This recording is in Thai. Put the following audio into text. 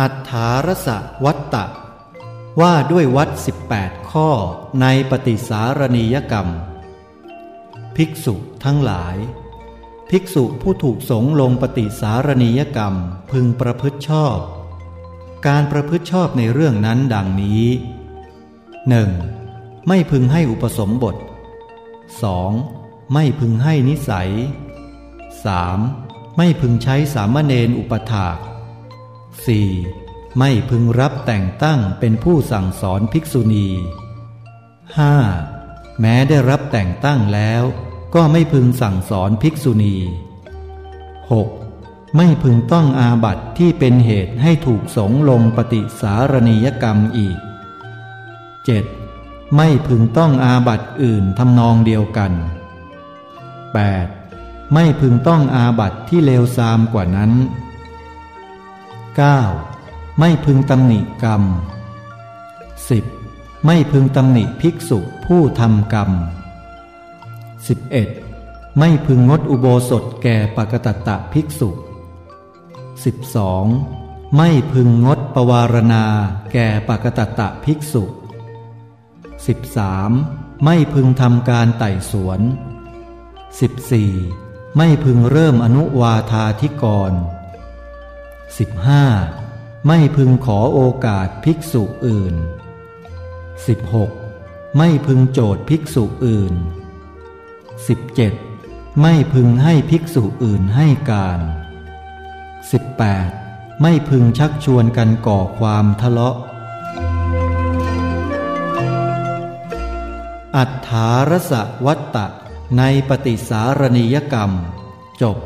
อัฏฐารสวัตตะ ว่าด้วยวัด 18 ข้อในปฏิสารณียกรรม ภิกษุทั้งหลาย ภิกษุผู้ถูกสงลงปฏิสารณียกรรมพึงประพฤติชอบ การประพฤติชอบในเรื่องนั้นดังนี้ 1. ไม่พึงให้อุปสมบท 2. ไม่พึงให้นิสัย 3. ไม่พึงใช้สามเณรอุปถาก 4. ไม่พึงรับแต่งตั้งเป็นผู้สั่งสอนภิกษุณี 5. แม้ได้รับแต่งตั้งแล้ว ก็ไม่พึงสั่งสอนภิกษุณี 6. ไม่พึงต้องอาบัติที่เป็นเหตุให้ถูกสงลงปฏิสารณียกรรมอีก 7. ไม่พึงต้องอาบัติอื่นทำนองเดียวกัน 8. ไม่พึงต้องอาบัติที่เลวทรามกว่านั้น 9. ไม่พึงตำหนิกรรม 10. ไม่พึงตำหนิภิกษุผู้ทำกรรม 11. ไม่พึงงดอุโบสถแก่ปกตตะภิกษุ 12. ไม่พึงงดปวารณาแก่ปกตตะภิกษุ 13. ไม่พึงทำการไต่สวน 14. ไม่พึงเริ่มอนุวาธาธิกร 15. ไม่พึงขอโอกาสภิกษุอื่น 16. ไม่พึงโจทย์ภิกษุอื่น 17. ไม่พึงให้ภิกษุอื่นให้การ 18. ไม่พึงชักชวนกันก่อความทะเลาะ อัฏฐารสวัตตะในปฏิสารณียกรรม จบ